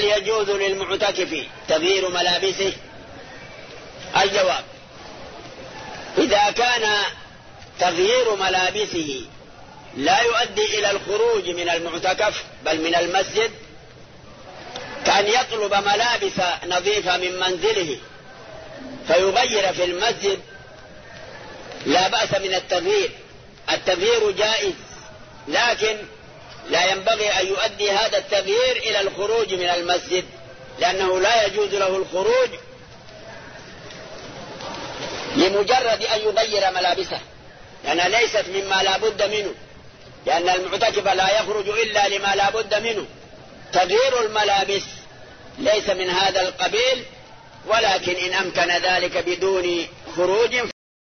هل يجوز للمعتكف تغيير ملابسه؟ الجواب. إذا كان تغيير ملابسه لا يؤدي إلى الخروج من المعتكف بل من المسجد كأن يطلب ملابس نظيفة من منزله فيغير في المسجد لا بأس من التغيير. التغيير جائز لكن لا ينبغي أن يؤدي هذا التغيير إلى الخروج من المسجد لأنه لا يجوز له الخروج لمجرد أن يغير ملابسه لأنها ليست مما لا بد منه لأن المعتكف لا يخرج إلا لما لا بد منه. تغيير الملابس ليس من هذا القبيل ولكن إن أمكن ذلك بدون خروج